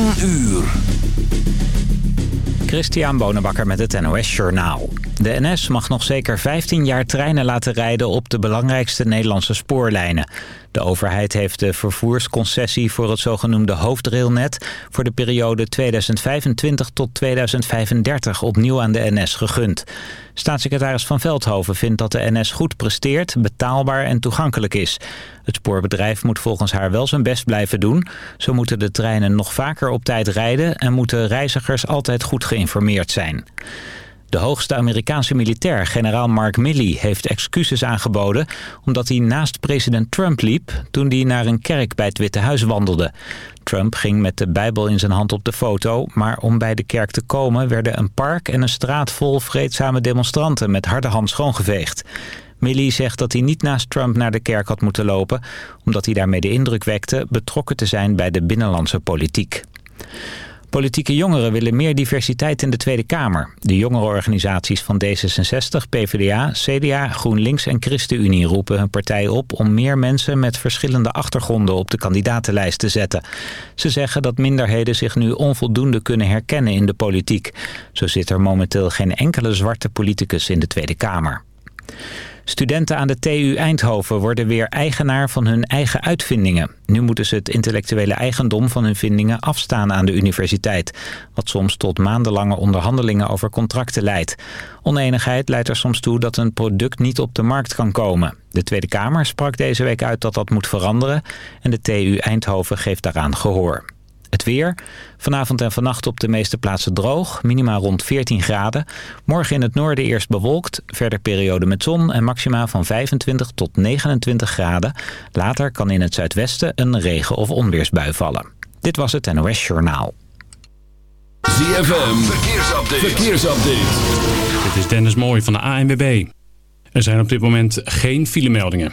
10 uur. Christian Bonenbakker met het NOS Journaal. De NS mag nog zeker 15 jaar treinen laten rijden op de belangrijkste Nederlandse spoorlijnen. De overheid heeft de vervoersconcessie voor het zogenoemde hoofdrailnet... voor de periode 2025 tot 2035 opnieuw aan de NS gegund. Staatssecretaris Van Veldhoven vindt dat de NS goed presteert, betaalbaar en toegankelijk is. Het spoorbedrijf moet volgens haar wel zijn best blijven doen. Zo moeten de treinen nog vaker op tijd rijden... en moeten reizigers altijd goed geïnformeerd zijn. De hoogste Amerikaanse militair, generaal Mark Milley, heeft excuses aangeboden... omdat hij naast president Trump liep toen hij naar een kerk bij het Witte Huis wandelde. Trump ging met de Bijbel in zijn hand op de foto... maar om bij de kerk te komen werden een park en een straat vol vreedzame demonstranten... met harde hand schoongeveegd. Milley zegt dat hij niet naast Trump naar de kerk had moeten lopen... omdat hij daarmee de indruk wekte betrokken te zijn bij de binnenlandse politiek. Politieke jongeren willen meer diversiteit in de Tweede Kamer. De jongerenorganisaties van D66, PvdA, CDA, GroenLinks en ChristenUnie roepen hun partij op om meer mensen met verschillende achtergronden op de kandidatenlijst te zetten. Ze zeggen dat minderheden zich nu onvoldoende kunnen herkennen in de politiek. Zo zit er momenteel geen enkele zwarte politicus in de Tweede Kamer. Studenten aan de TU Eindhoven worden weer eigenaar van hun eigen uitvindingen. Nu moeten ze het intellectuele eigendom van hun vindingen afstaan aan de universiteit. Wat soms tot maandenlange onderhandelingen over contracten leidt. Oneenigheid leidt er soms toe dat een product niet op de markt kan komen. De Tweede Kamer sprak deze week uit dat dat moet veranderen. En de TU Eindhoven geeft daaraan gehoor. Het weer. Vanavond en vannacht op de meeste plaatsen droog. Minima rond 14 graden. Morgen in het noorden eerst bewolkt. Verder periode met zon en maxima van 25 tot 29 graden. Later kan in het zuidwesten een regen- of onweersbui vallen. Dit was het NOS Journaal. ZFM. Verkeersupdate. Verkeersupdate. Dit is Dennis Mooij van de ANWB. Er zijn op dit moment geen filemeldingen.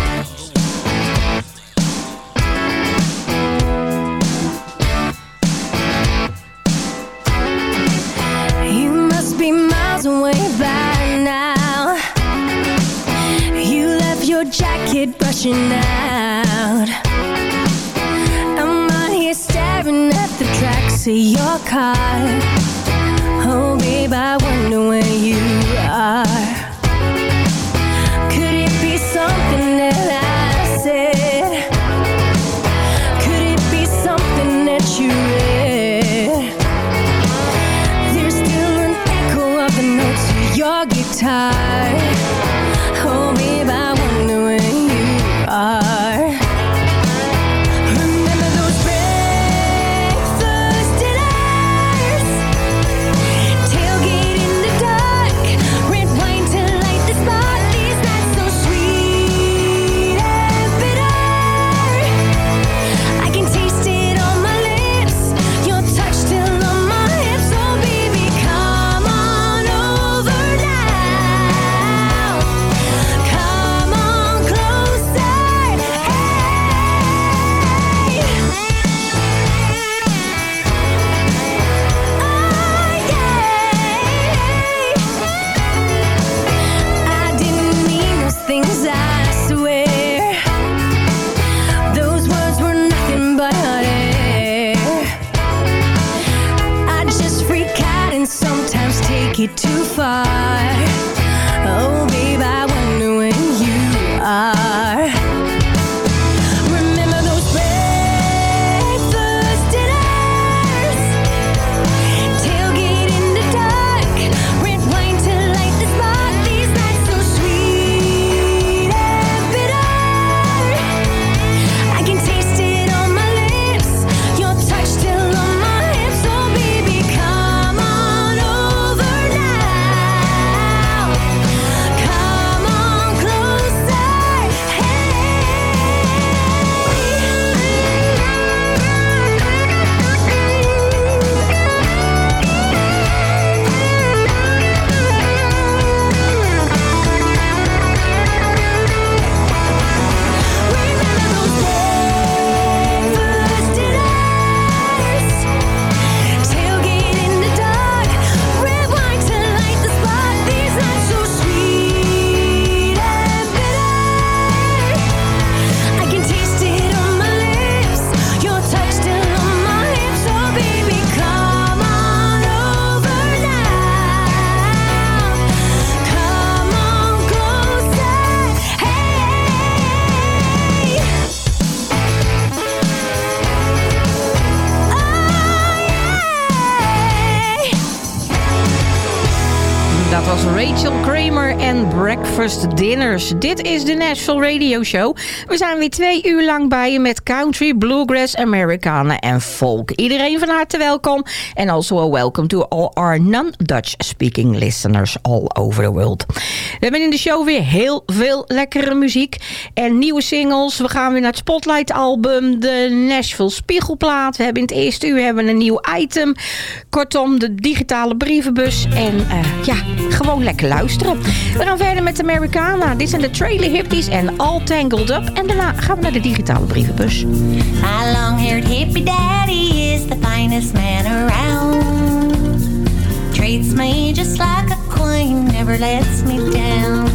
time. Breakfast Dinners. Dit is de Nashville Radio Show. We zijn weer twee uur lang bij je met country, bluegrass, Americana en folk. Iedereen van harte welkom. En also a welcome to all our non-Dutch speaking listeners all over the world. We hebben in de show weer heel veel lekkere muziek en nieuwe singles. We gaan weer naar het Spotlight album, de Nashville Spiegelplaat. We hebben in het eerste uur hebben een nieuw item. Kortom, de digitale brievenbus. En uh, ja, gewoon lekker luisteren. We gaan verder met Americana. Dit zijn de Trailer Hippies en All Tangled Up. En daarna gaan we naar de digitale brievenbus. My long-haired hippie daddy is the finest man around. Treats me just like a queen, never lets me down.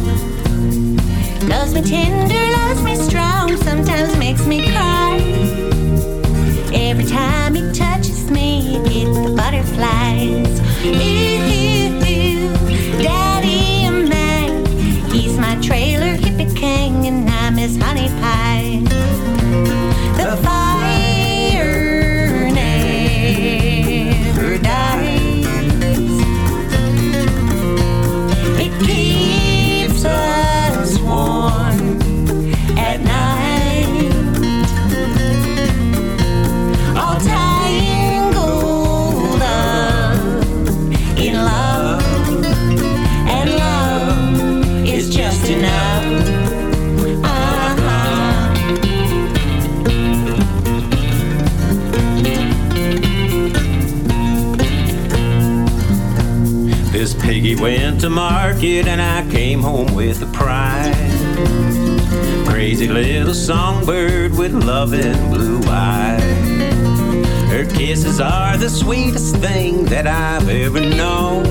Loves me tender, loves me strong, sometimes makes me cry. Every time he touches me, I get the butterflies. Honey pie. Sweetest thing that I've ever known.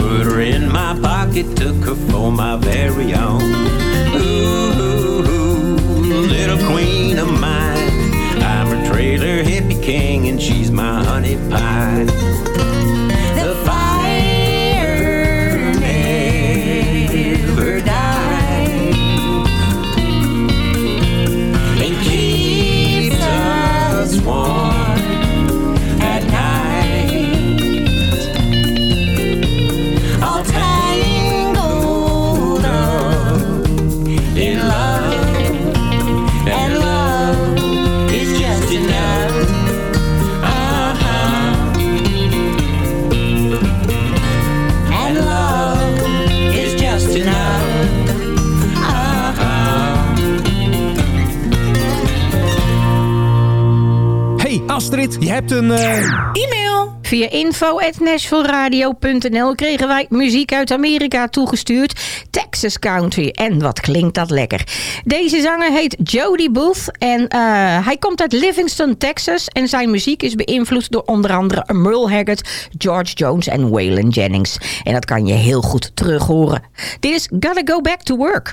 Put her in my pocket, took her for my very hebt een... eh, E-mail. Via info.nashvilleradio.nl kregen wij muziek uit Amerika toegestuurd. Texas Country. En wat klinkt dat lekker. Deze zanger heet Jody Booth. En eh, hij komt uit Livingston, Texas. En zijn muziek is beïnvloed door onder andere Merle Haggard, George Jones en Waylon Jennings. En dat kan je heel goed terug horen. Dit is Gotta Go Back to Work.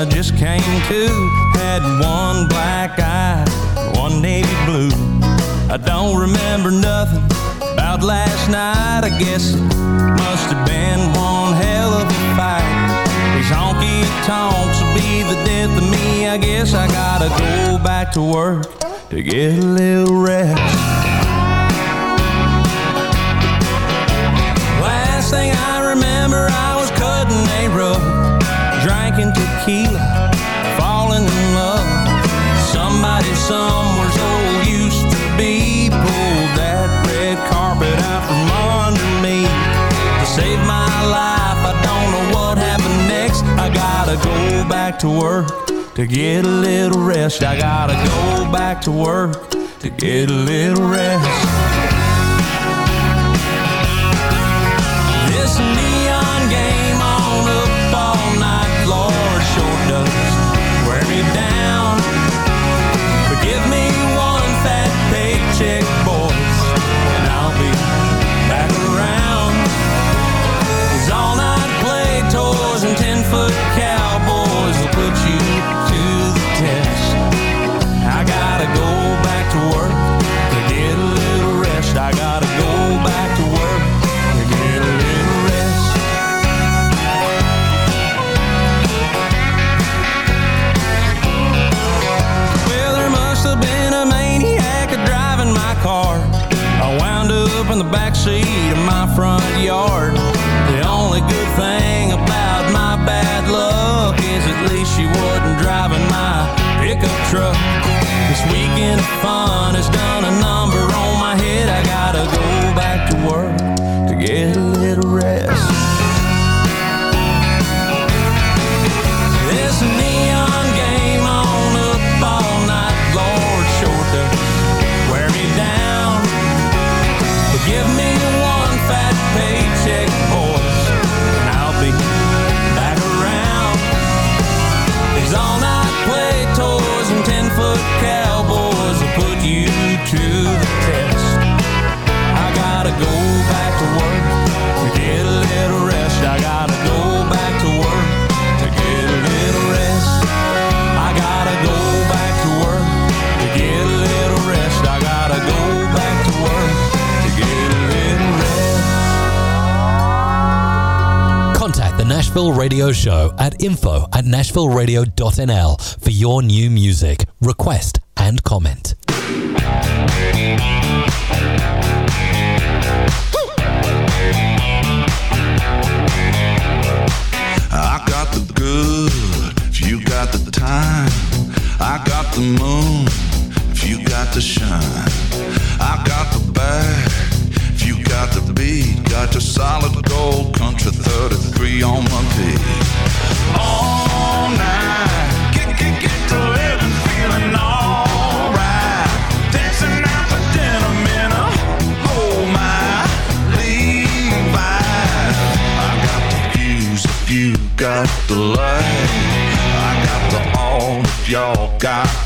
I just came to. Had one black eye, one navy blue. I don't remember nothing about last night. I guess it must have been one hell of a fight. These honky tonks will be the death of me. I guess I gotta go back to work to get a little rest. Last thing I remember, I was cutting a rug, to save my life. I don't know what happened next. I gotta go back to work to get a little rest. I gotta go back to work to get a little rest. info at nashvilleradio.nl for your new music, request,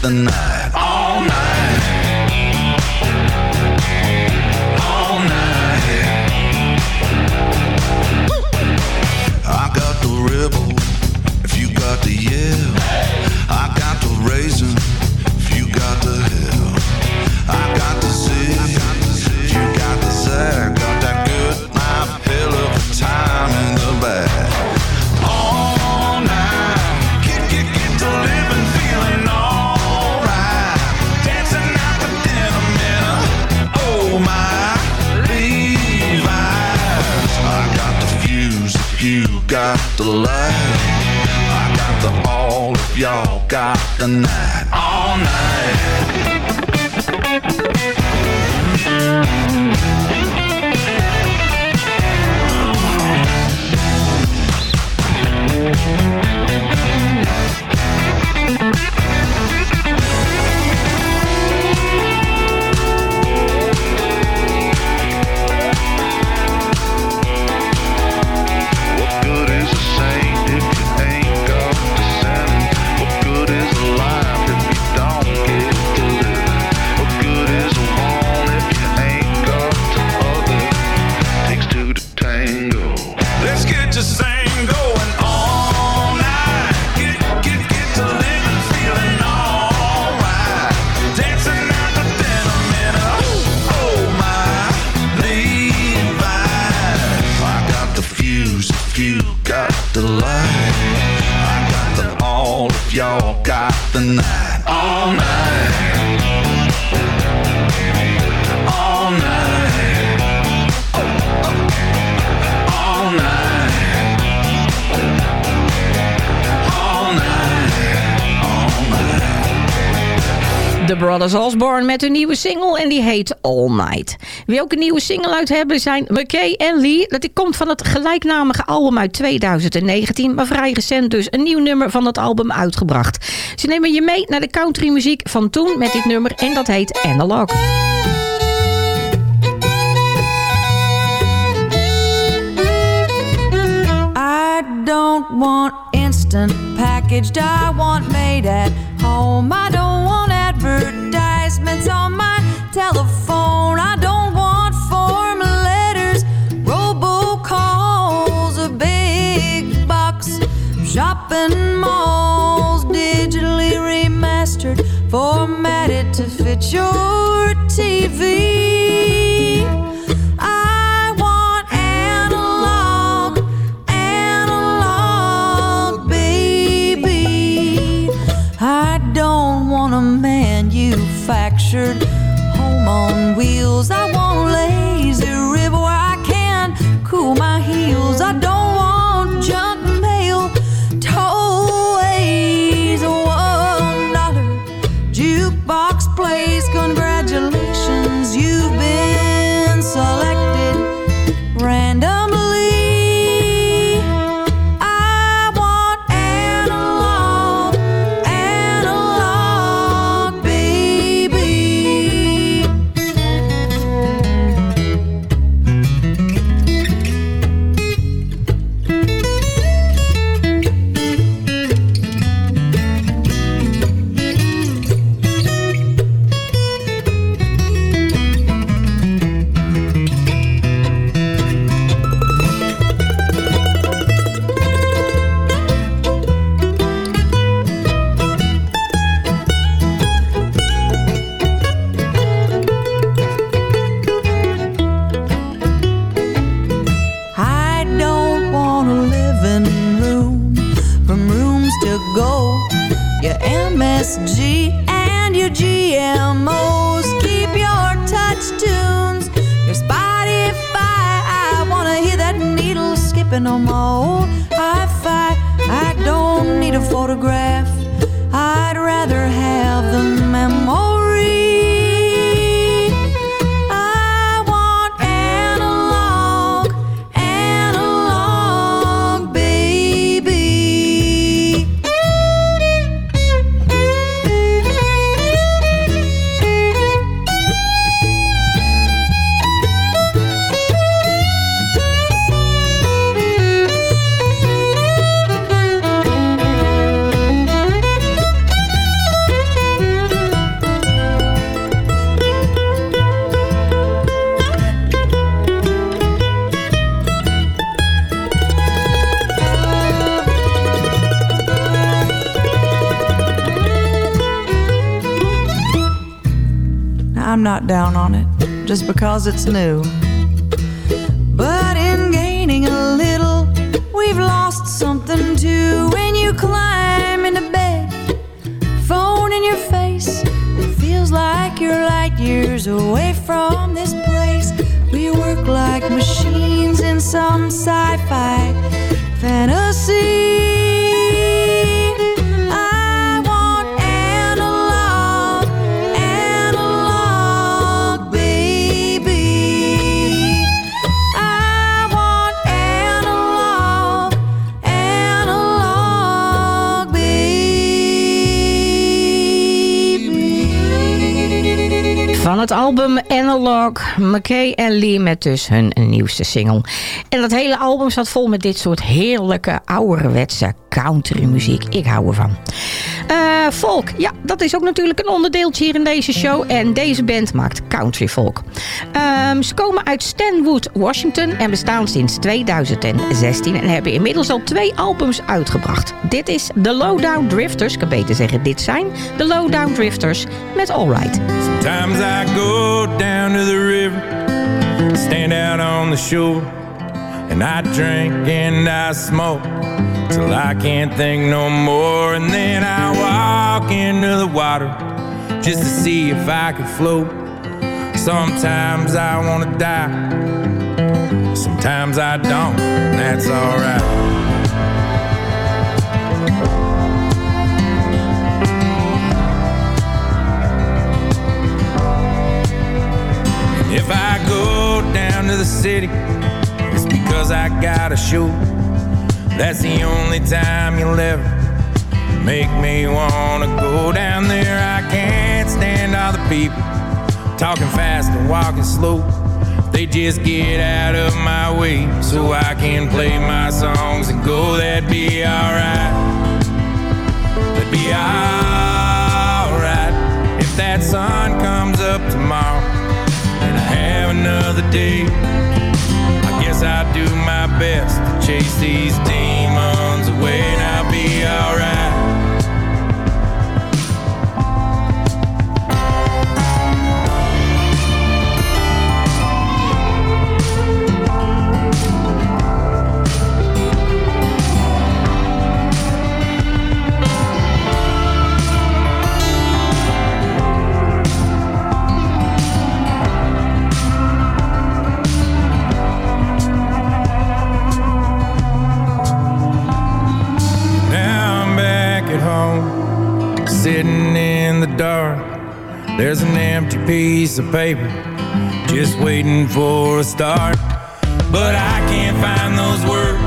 the night. y'all got the night all night. The Brothers Osborne met een nieuwe single en die heet All Night. Wie ook een nieuwe single uit hebben zijn McKay en Lee. Dat komt van het gelijknamige album uit 2019, maar vrij recent dus een nieuw nummer van dat album uitgebracht. Ze nemen je mee naar de countrymuziek van toen met dit nummer en dat heet Analog. I don't want instant packaged, I want made at home. I don't want advertisements on my telephone. I don't want form letters, robocalls, a big box shopping malls, digitally remastered, formatted to fit your TV. pictured home on wheels. I want a lazy river where I can cool my heels. I don't just because it's new. But in gaining a little, we've lost something too. When you climb into bed, phone in your face, it feels like you're light years away from this place. We work like machines in some sci fi fantasy. Het album Analog, McKay en Lee met dus hun nieuwste single. En dat hele album zat vol met dit soort heerlijke ouderwetse countrymuziek. Ik hou ervan. Eh, folk, ja, dat is ook natuurlijk een onderdeeltje hier in deze show. En deze band maakt country folk. Ehm, ze komen uit Stanwood, Washington en bestaan sinds 2016 en hebben inmiddels al twee albums uitgebracht. Dit is The Lowdown Drifters, ik kan beter zeggen dit zijn The Lowdown Drifters met Alright. Sometimes go down to the river, stand out on the shore, and I drink and I smoke till I can't think no more. And then I walk into the water just to see if I can float. Sometimes I wanna die, sometimes I don't, that's alright. If I go down to the city, it's because I got a show. That's the only time you'll ever make me wanna go down there. I can't stand all the people talking fast and walking slow. They just get out of my way so I can play my songs and go. That'd be alright. That'd be alright if that sun comes up tomorrow another day. I guess I'll do my best to chase these demons away and I'll be alright. Sitting in the dark. There's an empty piece of paper, just waiting for a start. But I can't find those words,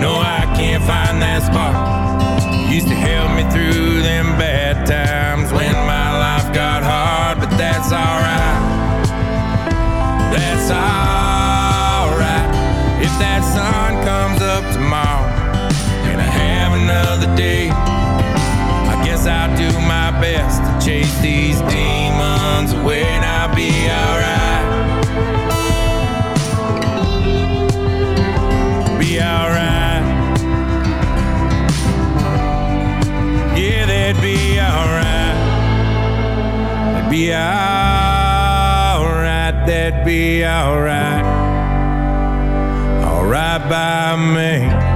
no, I can't find that spark. Used to help me through them bad times when my life got hard, but that's alright. That's alright. Best to chase these demons away and I'll be alright. Be alright. Yeah, that'd be alright. That'd be alright. That'd be alright. Alright by me.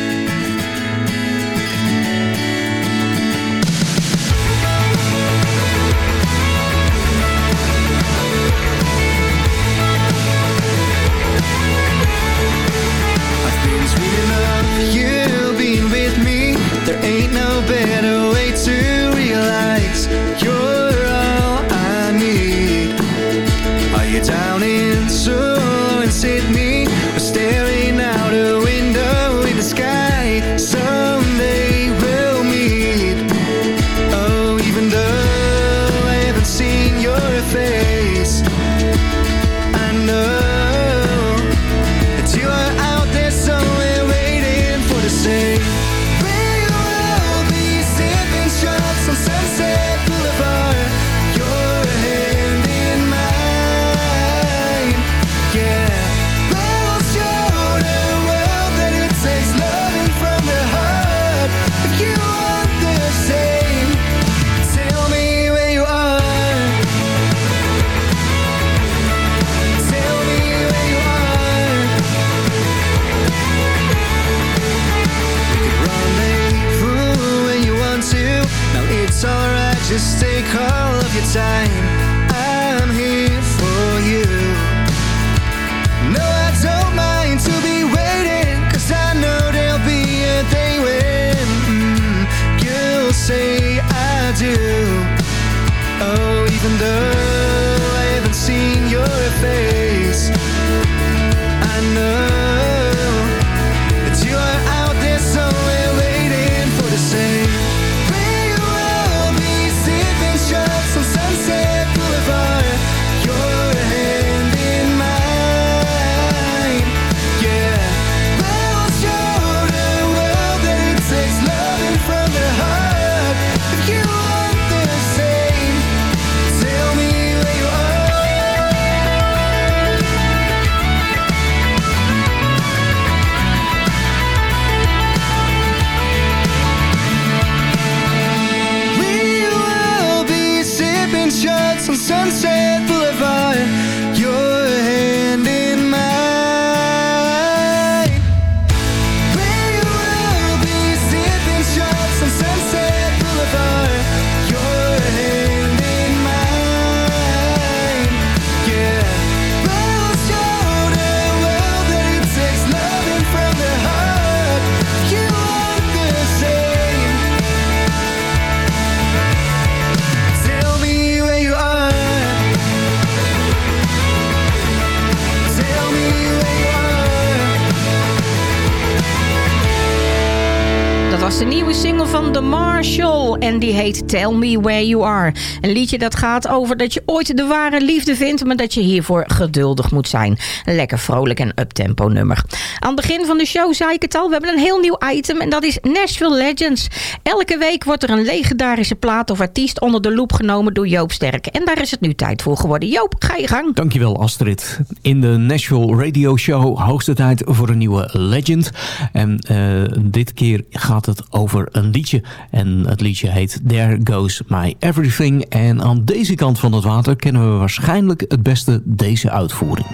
Tell Me Where You Are. Een liedje dat gaat over dat je ooit de ware liefde vindt, maar dat je hiervoor geduldig moet zijn. Een lekker vrolijk en uptempo nummer. Aan het begin van de show zei ik het al, we hebben een heel nieuw item en dat is Nashville Legends. Elke week wordt er een legendarische plaat of artiest onder de loep genomen door Joop Sterk. En daar is het nu tijd voor geworden. Joop, ga je gang. Dankjewel Astrid. In de Nashville Radio Show hoogste tijd voor een nieuwe legend. En eh, dit keer gaat het over een liedje. En het liedje heet Goes My Everything. En aan deze kant van het water kennen we waarschijnlijk het beste deze uitvoering.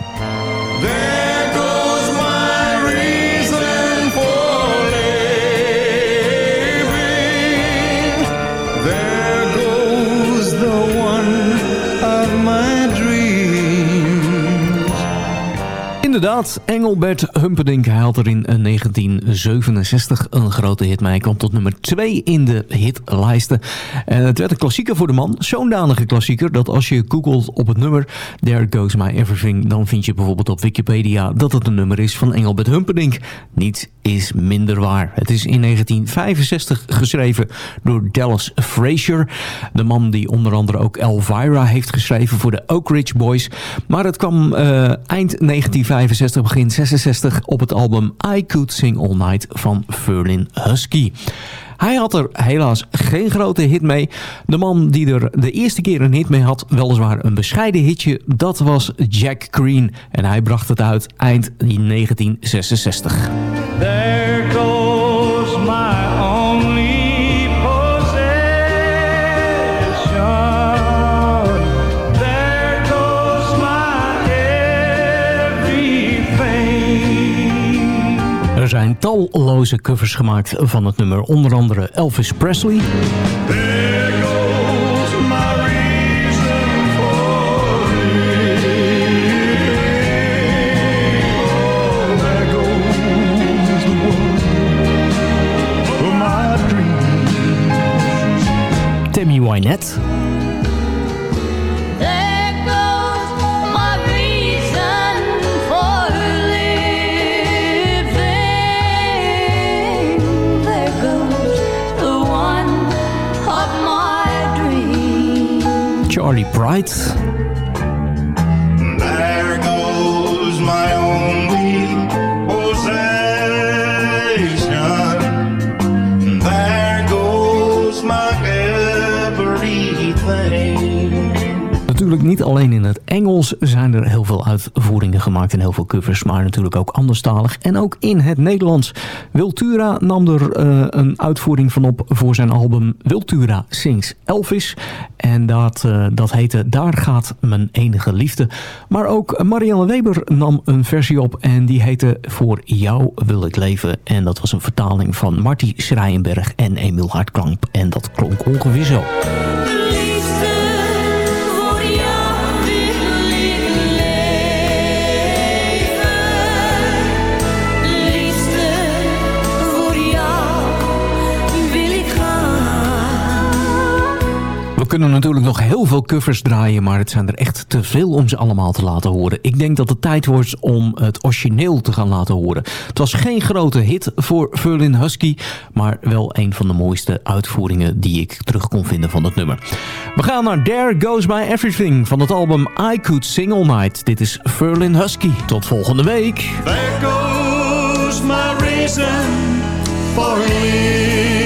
There Inderdaad, Engelbert Humperdinck haalt er in 1967 een grote hit mee. Hij kwam tot nummer 2 in de hitlijsten. En het werd een klassieker voor de man. Zo'n danige klassieker dat als je googelt op het nummer There Goes My Everything... dan vind je bijvoorbeeld op Wikipedia dat het een nummer is van Engelbert Humperdinck. Niets is minder waar. Het is in 1965 geschreven door Dallas Frazier. De man die onder andere ook Elvira heeft geschreven voor de Oak Ridge Boys. Maar het kwam eh, eind 1965, begin 66 op het album I Could Sing All Night van Ferlin Husky. Hij had er helaas geen grote hit mee. De man die er de eerste keer een hit mee had, weliswaar een bescheiden hitje, dat was Jack Green. En hij bracht het uit eind 1966. Zijn talloze covers gemaakt van het nummer. Onder andere Elvis Presley. Tammy Wynette. Olly bright? Niet alleen in het Engels zijn er heel veel uitvoeringen gemaakt en heel veel covers, maar natuurlijk ook anderstalig en ook in het Nederlands. Wiltura nam er eh, een uitvoering van op voor zijn album Wiltura Sings Elvis. En dat, eh, dat heette Daar gaat mijn enige liefde. Maar ook Marianne Weber nam een versie op en die heette Voor jou wil ik leven. En dat was een vertaling van Marty Schreienberg en Emiel Hartklank. En dat klonk ongeveer zo. We kunnen natuurlijk nog heel veel covers draaien, maar het zijn er echt te veel om ze allemaal te laten horen. Ik denk dat het tijd wordt om het origineel te gaan laten horen. Het was geen grote hit voor Verlin Husky, maar wel een van de mooiste uitvoeringen die ik terug kon vinden van het nummer. We gaan naar There Goes My Everything van het album I Could Sing All Night. Dit is Verlin Husky. Tot volgende week. There goes my reason for living.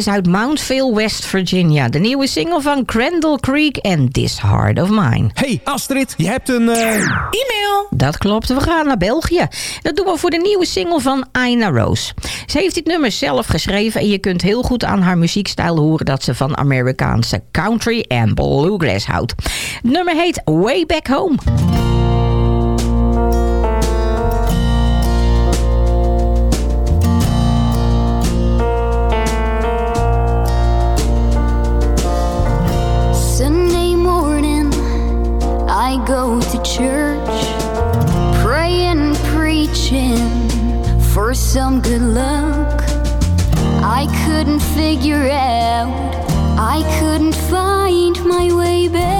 is uit Mountville, West Virginia. De nieuwe single van Crandall Creek en This Heart of Mine. Hey Astrid, je hebt een... Uh... E-mail! Dat klopt, we gaan naar België. Dat doen we voor de nieuwe single van Aina Rose. Ze heeft dit nummer zelf geschreven en je kunt heel goed aan haar muziekstijl horen... dat ze van Amerikaanse country en bluegrass houdt. Het nummer heet Way Back Home. searching for some good luck. I couldn't figure out, I couldn't find my way back.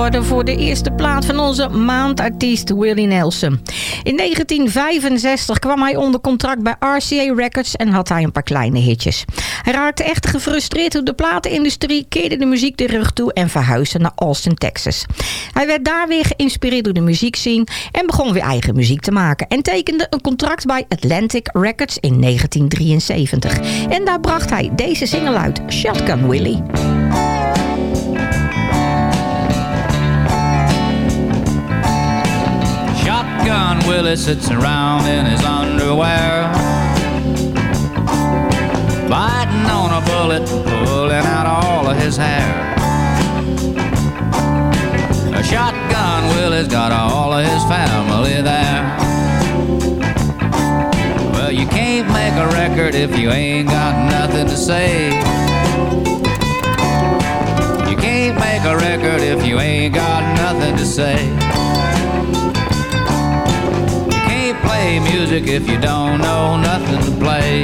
Voor de eerste plaat van onze maandartiest Willie Nelson. In 1965 kwam hij onder contract bij RCA Records en had hij een paar kleine hitjes. Hij raakte echt gefrustreerd door de platenindustrie, keerde de muziek de rug toe en verhuisde naar Austin, Texas. Hij werd daar weer geïnspireerd door de muziekscene en begon weer eigen muziek te maken. En tekende een contract bij Atlantic Records in 1973. En daar bracht hij deze single uit, Shotgun Willie. Shotgun Willie sits around in his underwear, biting on a bullet, pulling out all of his hair. A shotgun Willie's got all of his family there. Well, you can't make a record if you ain't got nothing to say. You can't make a record if you ain't got nothing to say. Play music if you don't know nothing to play.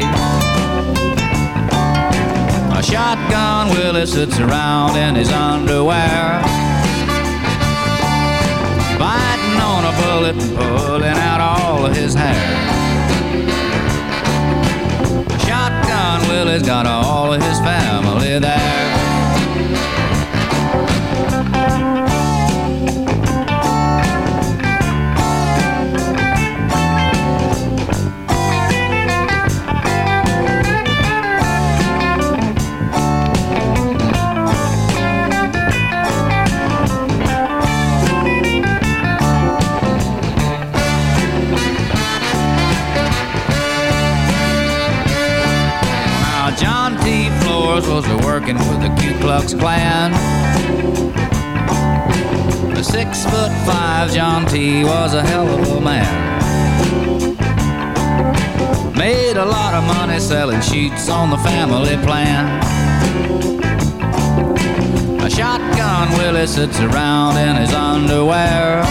A shotgun Willie sits around in his underwear, biting on a bullet, and pulling out all of his hair. Shotgun Willie's got all of his family there. Working with the Ku Klux Klan. The six foot five John T. was a hell of a man. Made a lot of money selling sheets on the family plan. A shotgun Willie sits around in his underwear.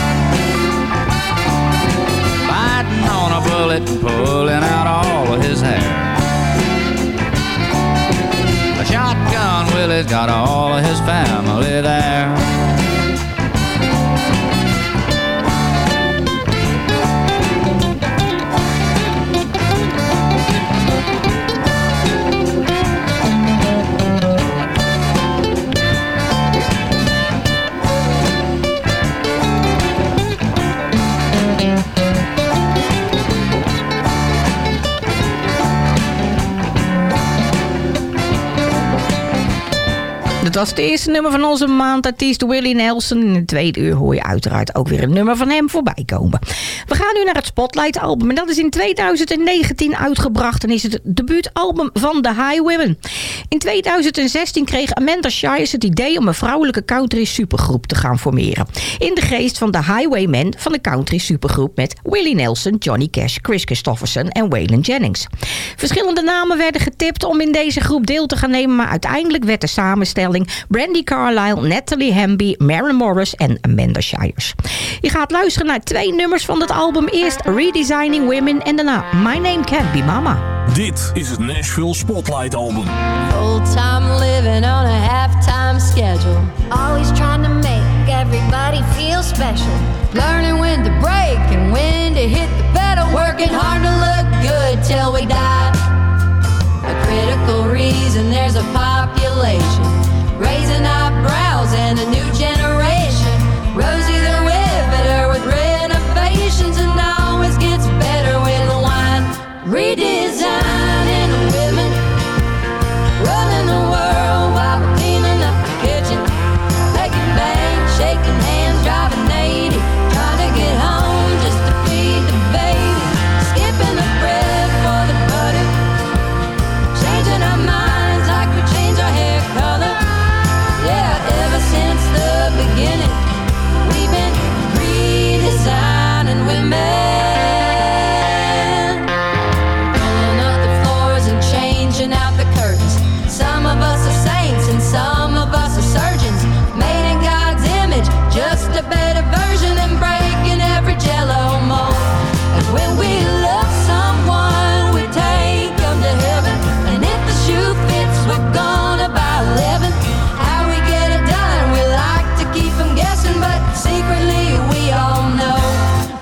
Biting on a bullet, and pulling out all of his hair. Shotgun Willie's got all of his family there. Dat was het eerste nummer van onze maandartiest Willie Nelson. In het tweede uur hoor je uiteraard ook weer een nummer van hem voorbij komen. Gaan nu naar het Spotlight album. En dat is in 2019 uitgebracht en is het debuutalbum van The Highwaymen. In 2016 kreeg Amanda Shires het idee om een vrouwelijke country supergroep te gaan formeren. In de geest van The Highwaymen van de country supergroep met Willie Nelson, Johnny Cash, Chris Christofferson en Waylon Jennings. Verschillende namen werden getipt om in deze groep deel te gaan nemen, maar uiteindelijk werd de samenstelling Brandy Carlisle, Natalie Hamby, Maren Morris en Amanda Shires. Je gaat luisteren naar twee nummers van het album. Eerst Redesigning Women en daarna My Name Can't Be Mama. Dit is het Nashville Spotlight Album. Full-time living on a half-time schedule. Always trying to make everybody feel special. Learning when to break and when to hit the pedal. Working hard to look good till we die. A critical reason there's a population.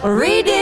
Read.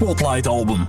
Spotlight Album.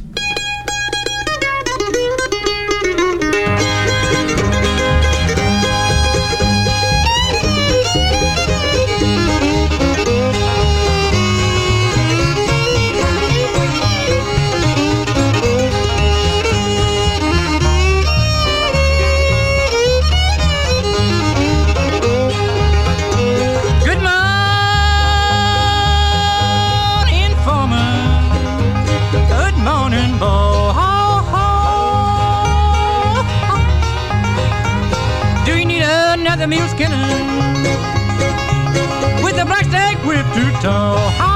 To tow?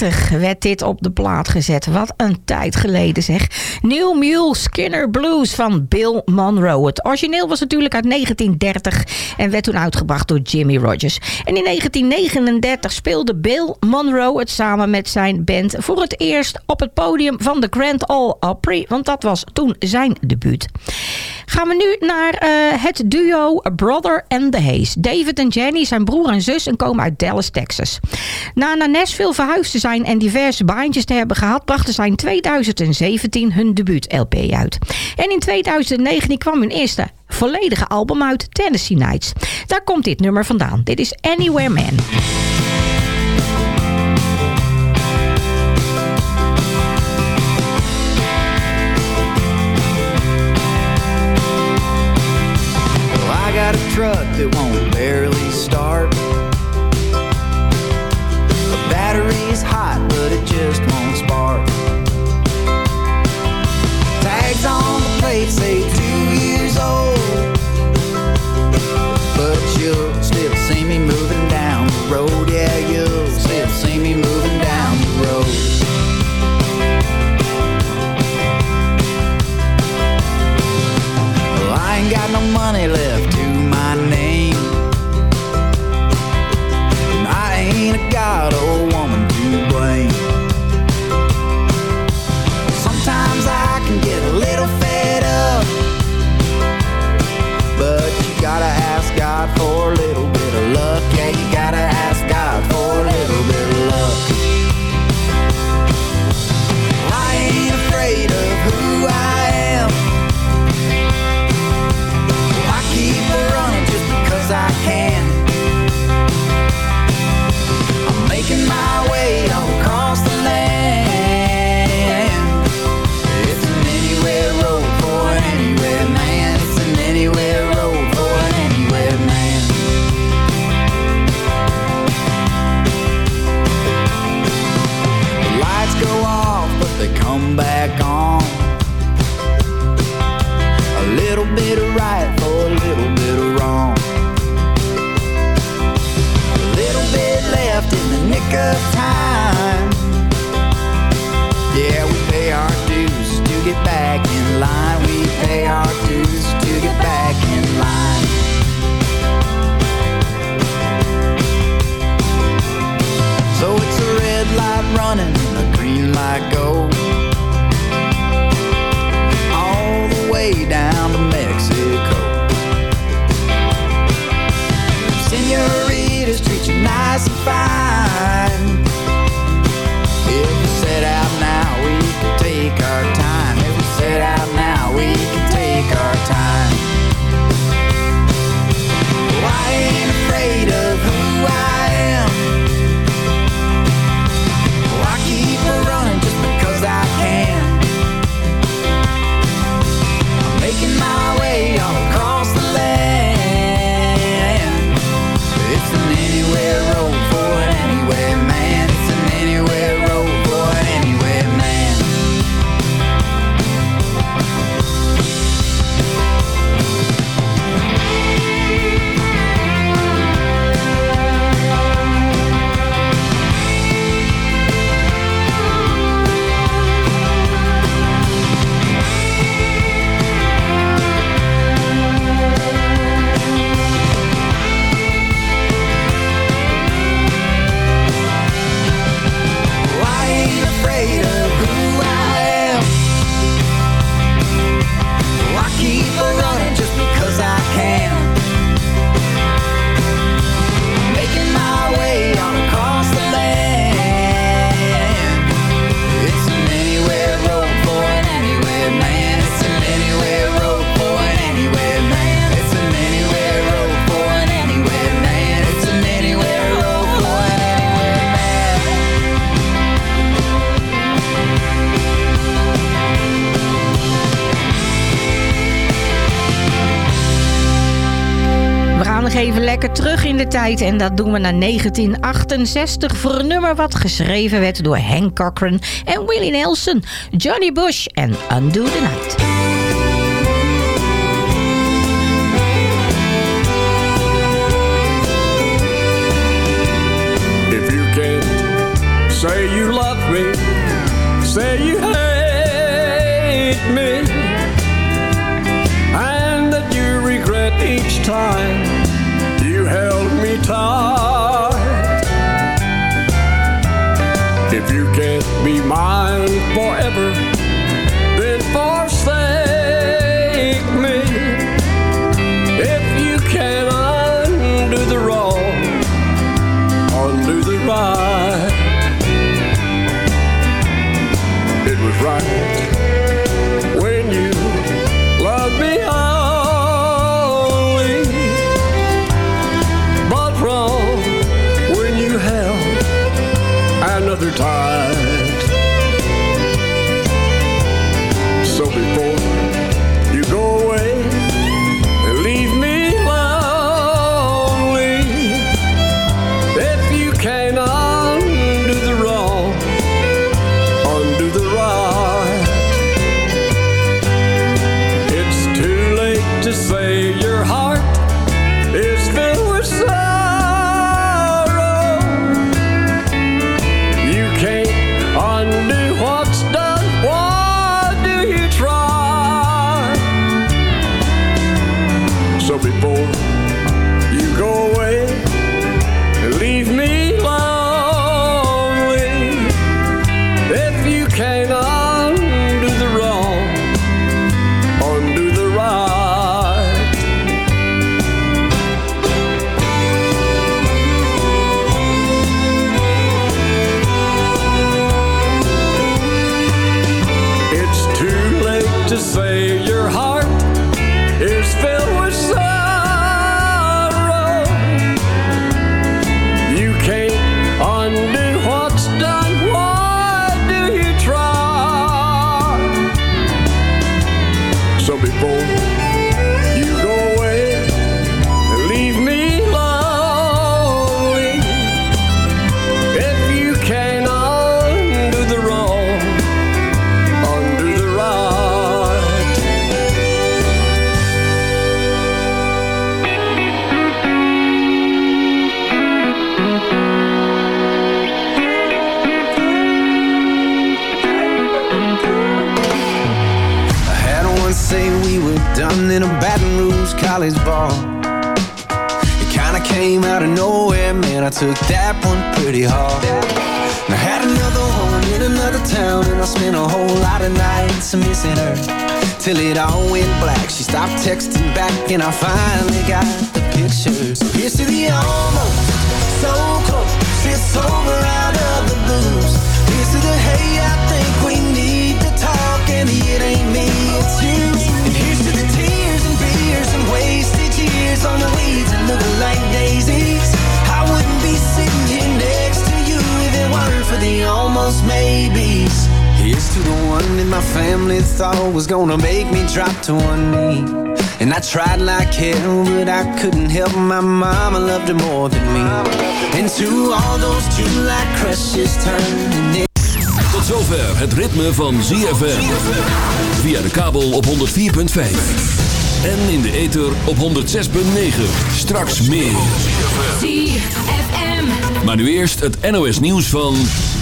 1939 werd dit op de plaat gezet. Wat een tijd geleden zeg. New Mule Skinner Blues van Bill Monroe. Het origineel was natuurlijk uit 1930 en werd toen uitgebracht door Jimmy Rogers. En in 1939 speelde Bill Monroe het samen met zijn band voor het eerst op het podium van de Grand Ole Opry. Want dat was toen zijn debuut. Gaan we nu naar eh, het duo Brother and the Hayes. David en Jenny zijn broer en zus en komen uit Dallas, Texas. Na naar Nashville verhuisd te en diverse baantjes te hebben gehad... brachten zij in 2017 hun debuut-LP uit. En in 2019 kwam hun eerste volledige album uit, Tennessee Nights. Daar komt dit nummer vandaan. Dit is Anywhere Man. Truck that won't barely start. Battery's hot, but it just won't spark. Tags on the plate say terug in de tijd en dat doen we naar 1968 voor een nummer wat geschreven werd door Hank Cochran en Willie Nelson, Johnny Bush en Undo the Night. Say you love me, say you hate me, and that you regret each time If you can't be mine forever, then for and I finally got the picture. So here's to the almost so close. It's over out of the blues. Here's to the hey, I think we need to talk, and it ain't me, it's you. And here's to the tears and beers and wasted years on the weeds that look like daisies. I wouldn't be sitting here next to you if it weren't for the almost maybes. Here's to the one that my family thought was gonna make me drop to one knee. And I tried like hell, but I couldn't help my mama loved her more than me. And to all those July crushes turning Tot zover het ritme van ZFM. Via de kabel op 104.5. En in de ether op 106.9. Straks meer. ZFM. Maar nu eerst het NOS nieuws van...